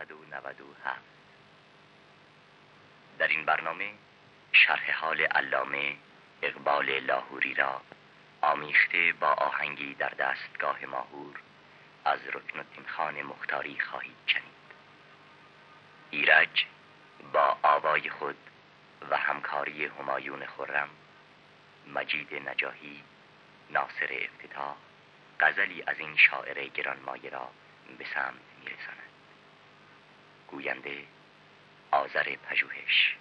1397 در این برنامه شرح حال علامه اقبال لاهوری را آمیخته با آهنگی در دستگاه ماهور از رکن خان مختاری خواهید شنید. ایرج با آوای خود و همکاری همایون خرم مجید نجاهی ناصر افتتاح غزلی از این شاعر گرانمایه را به سمت میرساند. گوینده آذر پژوهش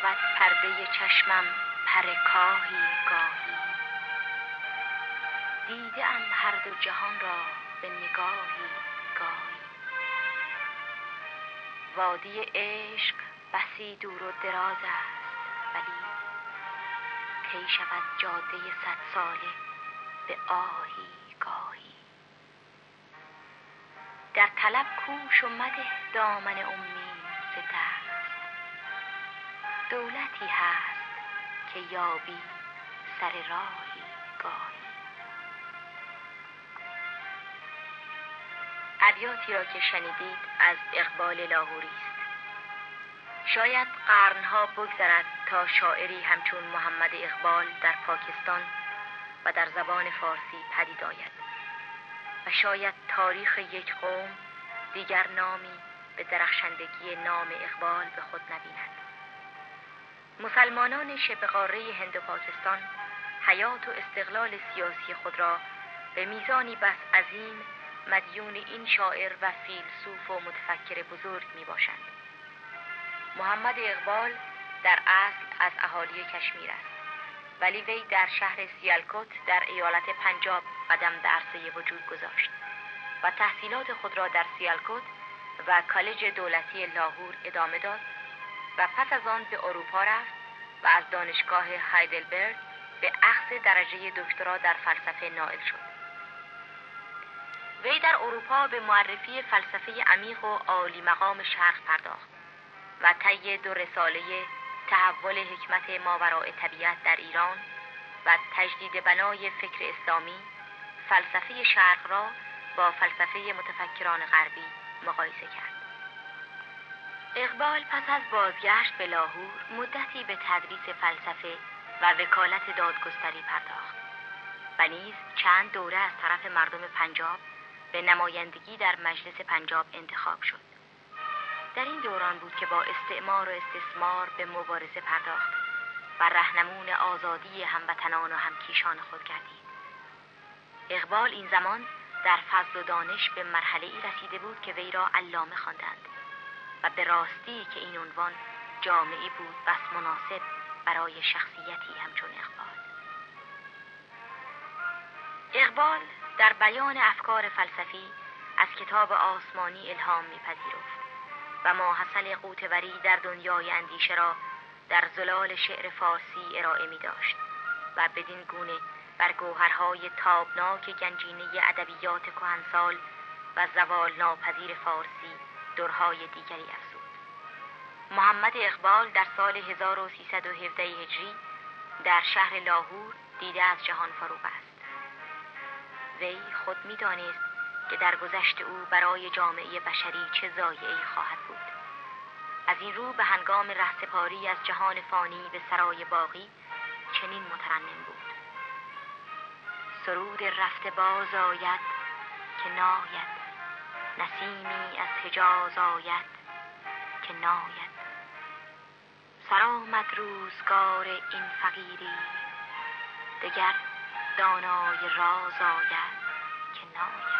شود پرده چشمم پرکاهی گاهی. دیده ام هر دو جهان را به نگاهی گاهی. وادی عشق بسی دور و دراز است ولی کی شود جاده صد ساله به آهی گاهی. در طلب کوش و مده دامن امید ز دولتی هست که یابی سر راهی گاهی. ابیاتی را که شنیدید از اقبال لاهوری است. شاید قرنها بگذرد تا شاعری همچون محمد اقبال در پاکستان و در زبان فارسی پدید آید و شاید تاریخ یک قوم دیگر نامی به درخشندگی نام اقبال به خود نبیند. مسلمانان شبه قاره هند و پاکستان حیات و استقلال سیاسی خود را به میزانی بس عظیم مدیون این شاعر و فیلسوف و متفکر بزرگ می باشند. محمد اقبال در اصل از اهالی کشمیر است ولی وی در شهر سیالکوت در ایالت پنجاب قدم به عرصه وجود گذاشت و تحصیلات خود را در سیالکوت و کالج دولتی لاهور ادامه داد و پس از آن به اروپا رفت و از دانشگاه هایدلبرگ به اخذ درجه دکترا در فلسفه نائل شد وی در اروپا به معرفی فلسفه عمیق و عالی مقام شرق پرداخت و طی دو رساله تحول حکمت ماوراء طبیعت در ایران و تجدید بنای فکر اسلامی فلسفه شرق را با فلسفه متفکران غربی مقایسه کرد. اقبال پس از بازگشت به لاهور مدتی به تدریس فلسفه و وکالت دادگستری پرداخت. و نیز چند دوره از طرف مردم پنجاب به نمایندگی در مجلس پنجاب انتخاب شد. در این دوران بود که با استعمار و استثمار به مبارزه پرداخت و رهنمون آزادی هموطنان و همکیشان خود گردید. اقبال این زمان در فضل و دانش به مرحله ای رسیده بود که وی را علامه خواندند. و به راستی که این عنوان جامعی بود بس مناسب برای شخصیتی همچون اقبال. اقبال در بیان افکار فلسفی از کتاب آسمانی الهام میپذیرفت و ماحصل قوتوری در دنیای اندیشه را در زلال شعر فارسی ارائه می داشت و بدین گونه بر گوهرهای تابناک گنجینه ادبیات کهنسال و زوال ناپذیر فارسی درهای دیگری افزود. محمد اقبال در سال 1317 هجری در شهر لاهور دیده از جهان فروغ است وی خود می‌دانست که در گذشت او برای جامعه بشری چه ضایعی خواهد بود. از این رو به هنگام رهسپاری از جهان فانی به سرای باقی چنین مترنم بود. سرود رفته باز آید که ناید. نسیمی از حجاز آید که ناید. سرآمد روزگار این فقیری دگر دانای راز آید که ناید.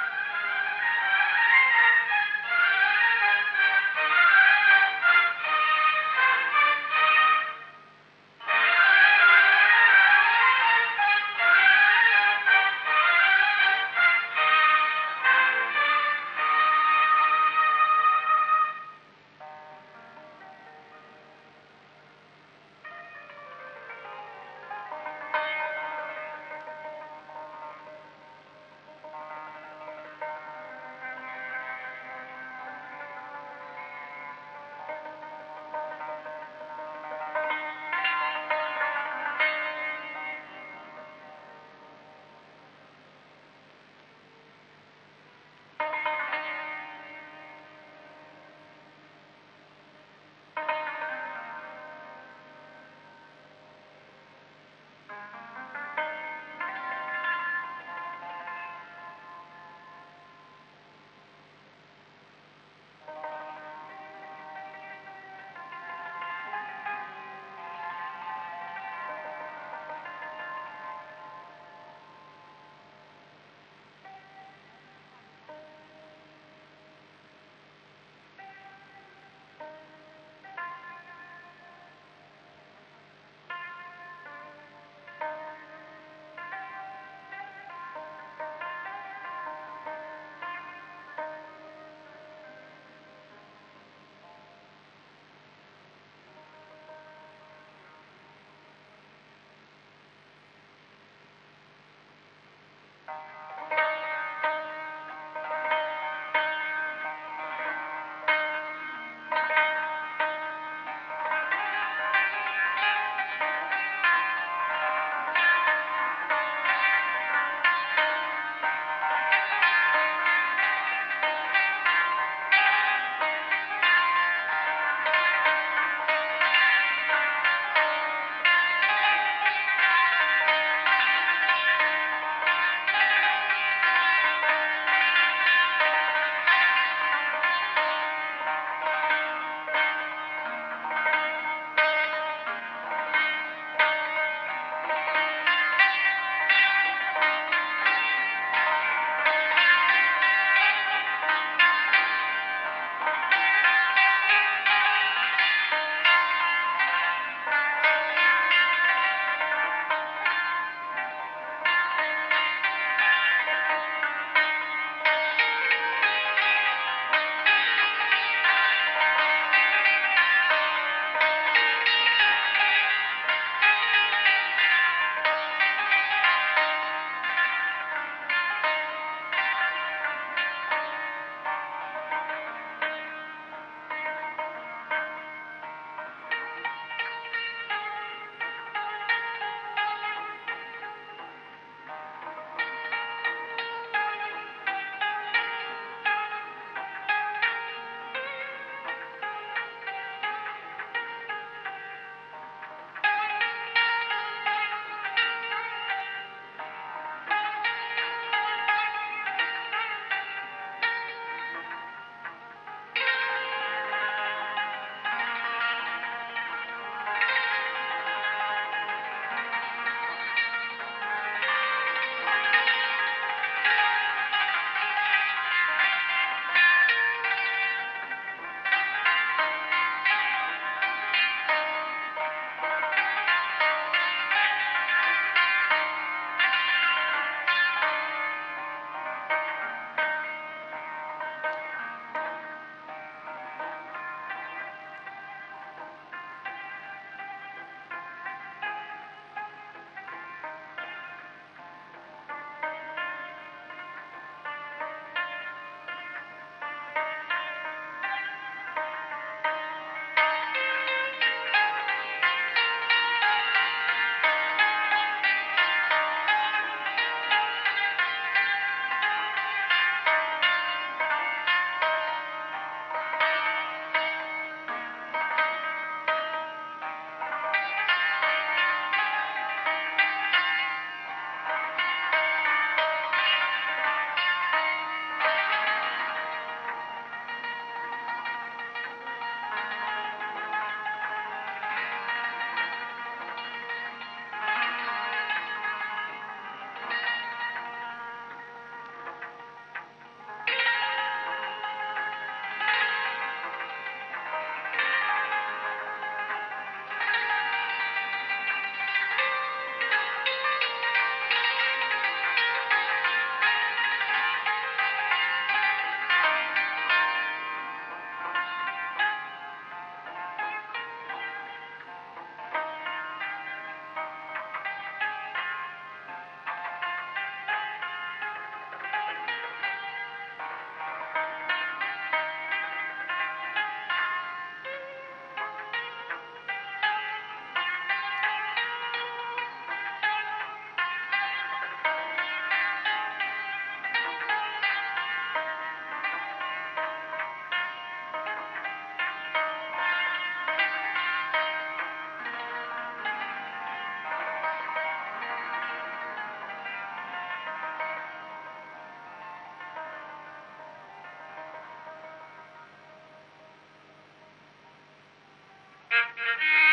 Thank you.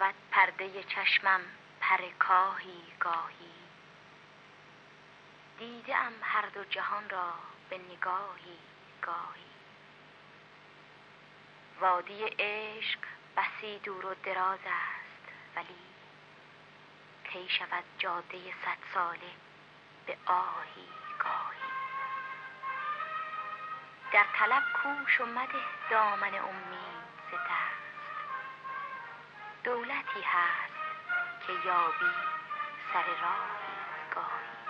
شود پرده چشمم پر کاهی گاهی. دیده ام هر دو جهان را به نگاهی گاهی. وادی عشق بسی دور و دراز است ولی کی شود جاده صد ساله به آهی گاهی. در طلب کوش و مده دامن امید دولتی هست که یابی سر راهی گاهی.